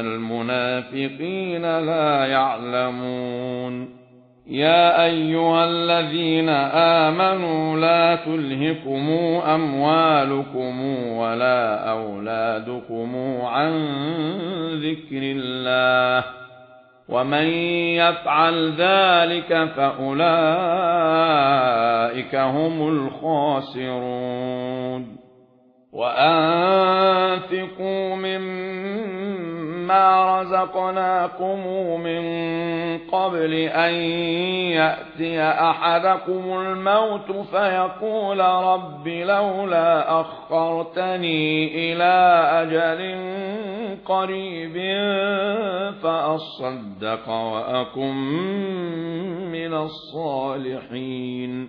الْمُنَافِقِينَ لَا يَعْلَمُونَ. يَا أَيُّهَا الَّذِينَ آمَنُوا لَا تُلْهِكُمْ أَمْوَالُكُمْ وَلَا أَوْلَادُكُمْ عَن ذِكْرِ اللَّهِ. وَمَن يَفْعَلْ ذَلِكَ فَأُولَئِكَ هُمُ الْخَاسِرُونَ. وَأَنفِقُوا مِمَّا رَزَقْنَاكُم مِّن قَبْلِ أَن يَأْتِيَ أَحَدَكُمُ الْمَوْتُ فَيَقُولَ رَبِّ لَوْلَا أَخَّرْتَنِي إِلَى أَجَلٍ قَرِيبٍ فَأَصَّدَّقَ وَأَكُن مِّنَ الصَّالِحِينَ